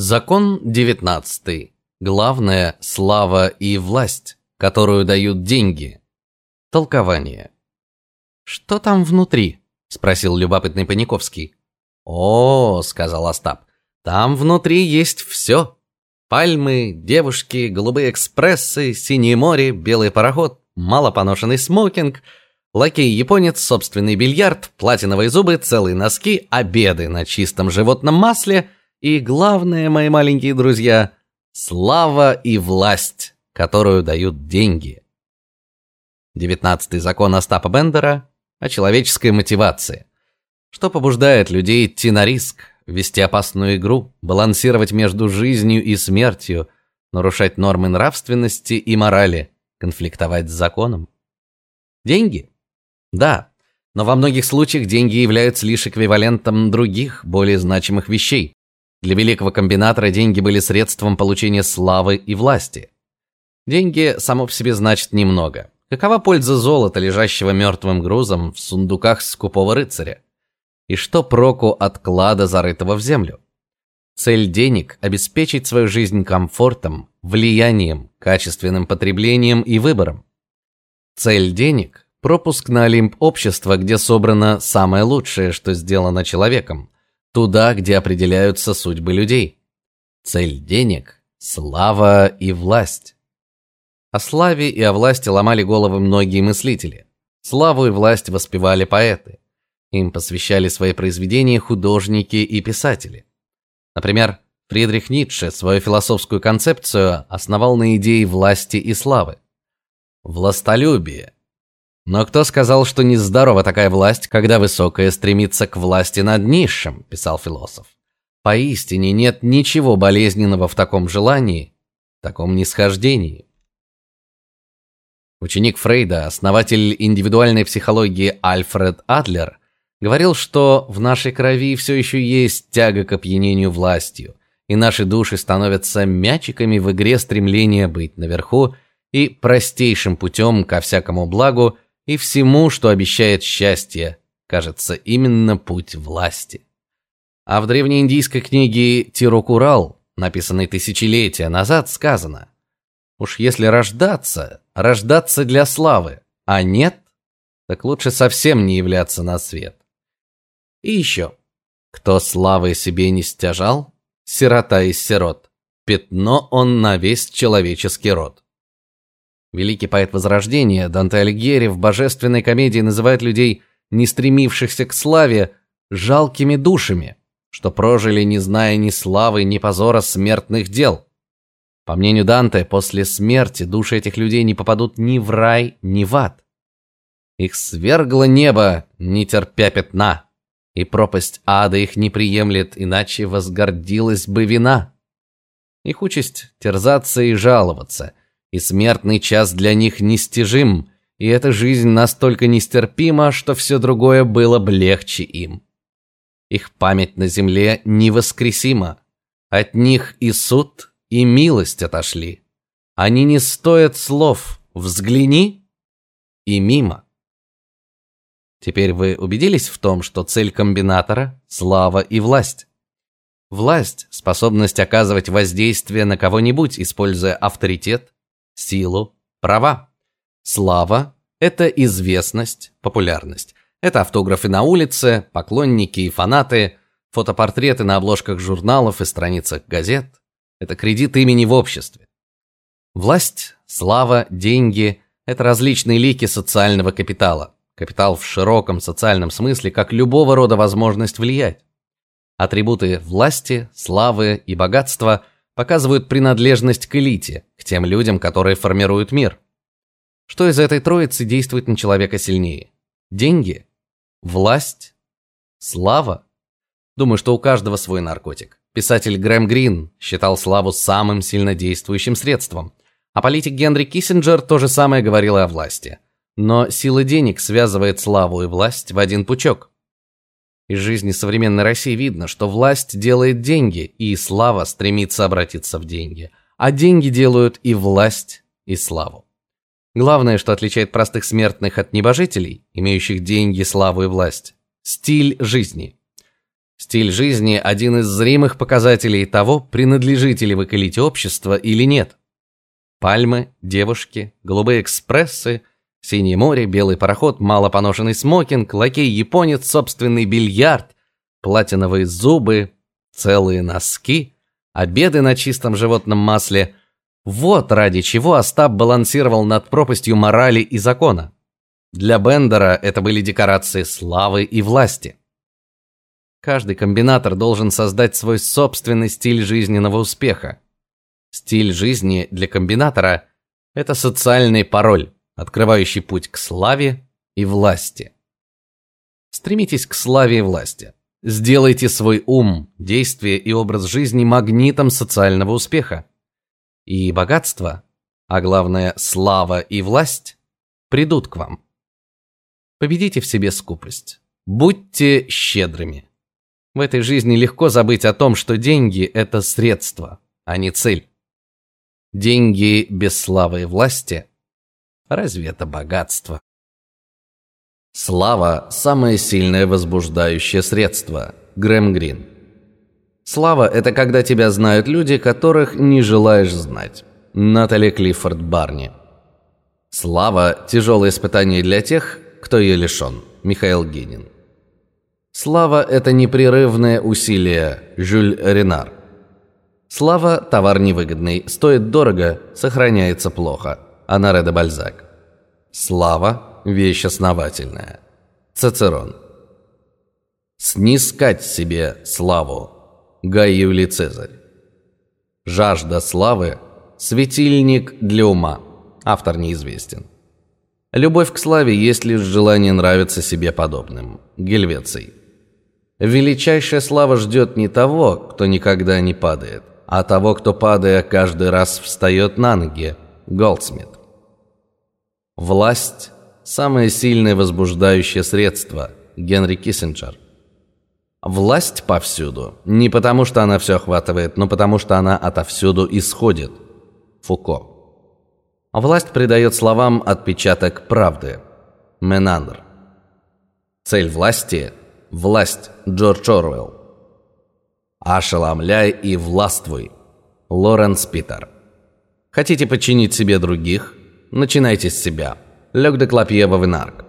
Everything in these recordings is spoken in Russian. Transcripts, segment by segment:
Закон 19. Главное слава и власть, которую дают деньги. Толкование. Что там внутри? спросил любопытный Паниковский. О, сказал Остап. Там внутри есть все. Пальмы, девушки, голубые экспрессы, синее море, белый пароход, малопоношенный смокинг, лакей-японец, собственный бильярд, платиновые зубы, целые носки, обеды на чистом животном масле и, главное, мои маленькие друзья, слава и власть, которую дают деньги. Девятнадцатый закон Остапа Бендера о человеческой мотивации. Что побуждает людей идти на риск, вести опасную игру, балансировать между жизнью и смертью, нарушать нормы нравственности и морали, конфликтовать с законом? Деньги? Да, но во многих случаях деньги являются лишь эквивалентом других, более значимых вещей. Для великого комбинатора деньги были средством получения славы и власти. Деньги само по себе значат немного. Какова польза золота, лежащего мертвым грузом в сундуках скупого рыцаря? И что проку от клада, зарытого в землю? Цель денег обеспечить свою жизнь комфортом, влиянием, качественным потреблением и выбором. Цель денег пропуск на олимп общества, где собрано самое лучшее, что сделано человеком, туда, где определяются судьбы людей. Цель денег слава и власть. О славе и о власти ломали головы многие мыслители. Славу и власть воспевали поэты. Им посвящали свои произведения художники и писатели. Например, Фридрих Ницше свою философскую концепцию основал на идее власти и славы. Властолюбие. Но кто сказал, что нездорова такая власть, когда высокая стремится к власти над низшим, писал философ. Поистине нет ничего болезненного в таком желании, в таком нисхождении. Ученик Фрейда, основатель индивидуальной психологии Альфред Адлер, говорил, что в нашей крови все еще есть тяга к опьянению властью, и наши души становятся мячиками в игре стремления быть наверху и простейшим путем ко всякому благу и всему, что обещает счастье, кажется именно путь власти. А в древнеиндийской книге Тирукурал, написанной тысячелетия назад, сказано: Уж если рождаться, рождаться для славы, а нет, так лучше совсем не являться на свет. И еще. Кто славы себе не стяжал, сирота из сирот, пятно он на весь человеческий род. Великий поэт Возрождения Данте Алигьери в божественной комедии называет людей, не стремившихся к славе, жалкими душами, что прожили, не зная ни славы, ни позора смертных дел. По мнению Данте, после смерти души этих людей не попадут ни в рай, ни в ад. Их свергло небо, не терпя пятна, и пропасть ада их не приемлет, иначе возгордилась бы вина. Их участь терзаться и жаловаться, и смертный час для них нестижим, и эта жизнь настолько нестерпима, что все другое было бы легче им. Их память на земле невоскресима. От них и суд, и милость отошли. Они не стоят слов. Взгляни и мимо. Теперь вы убедились в том, что цель комбинатора слава и власть. Власть способность оказывать воздействие на кого-нибудь, используя авторитет, силу, права. Слава это известность, популярность. Это автографы на улице, поклонники и фанаты, фотопортреты на обложках журналов и страницах газет, это кредит имени в обществе. Власть, слава, деньги это различные лики социального капитала. Капитал в широком социальном смысле, как любого рода возможность влиять. Атрибуты власти, славы и богатства показывают принадлежность к элите, к тем людям, которые формируют мир. Что из этой троицы действует на человека сильнее? Деньги, власть, слава? Думаю, что у каждого свой наркотик. Писатель Грэм Грин считал славу самым сильнодействующим средством, а политик Генри Киссинджер то же самое говорил о власти. Но сила денег связывает славу и власть в один пучок. Из жизни современной России видно, что власть делает деньги, и слава стремится обратиться в деньги, а деньги делают и власть, и славу. Главное, что отличает простых смертных от небожителей, имеющих деньги, славу и власть стиль жизни. Стиль жизни один из зримых показателей того, принадлежите ли вы к элите общества или нет. Пальмы, девушки, голубые экспрессы, синее море, белый пароход, мало поношенный смокинг, лакей-японец, собственный бильярд, платиновые зубы, целые носки, обеды на чистом животном масле. Вот ради чего Остап балансировал над пропастью морали и закона. Для Бендера это были декорации славы и власти. Каждый комбинатор должен создать свой собственный стиль жизненного успеха. Стиль жизни для комбинатора это социальный пароль, открывающий путь к славе и власти. Стремитесь к славе и власти. Сделайте свой ум, действия и образ жизни магнитом социального успеха. И богатство, а главное слава и власть придут к вам. Победите в себе скупость. Будьте щедрыми. В этой жизни легко забыть о том, что деньги это средство, а не цель. Деньги без славы и власти разве это богатство? Слава самое сильное возбуждающее средство. Грэм Грин. Слава это когда тебя знают люди, которых не желаешь знать. Натали Клиффорд Барни. Слава тяжелое испытание для тех, кто ее лишен. Михаил Гинин. Слава это непрерывное усилие. Жюль Ренар. Слава товар невыгодный, стоит дорого, сохраняется плохо. Анаре де Бальзак. Слава вещь основательная. Цицерон. Снискать себе славу. Гай Юлий Цезарь. Жажда славы светильник для ума. Автор неизвестен. Любовь к славе есть лишь желание нравиться себе подобным. Гельвеций. Величайшая слава ждет не того, кто никогда не падает, а того, кто падая каждый раз встает на ноги. Голдсмит. Власть самое сильное возбуждающее средство. Генри Киссинджер. Власть повсюду, не потому что она все охватывает, но потому что она отовсюду исходит. Фуко. Власть придает словам отпечаток правды. Менандр. Цель власти власть. Джордж Орвелл. Ошеломляй и властвуй. Лоренс Питер. Хотите подчинить себе других? Начинайте с себя. Лёг де Клапье Вавенарк.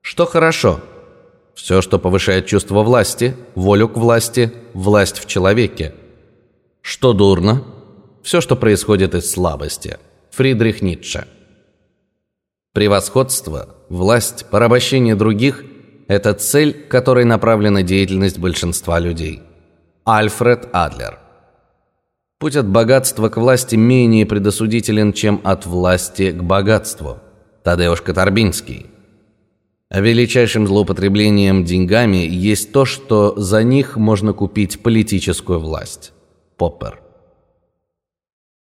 Что хорошо? Все, что повышает чувство власти, волю к власти, власть в человеке. Что дурно? Все, что происходит из слабости. Фридрих Ницше. Превосходство, власть, порабощение других – это цель, к которой направлена деятельность большинства людей. Альфред Адлер. Путь от богатства к власти менее предосудителен, чем от власти к богатству. Тадеуш Катарбинский. Величайшим злоупотреблением деньгами есть то, что за них можно купить политическую власть. Поппер.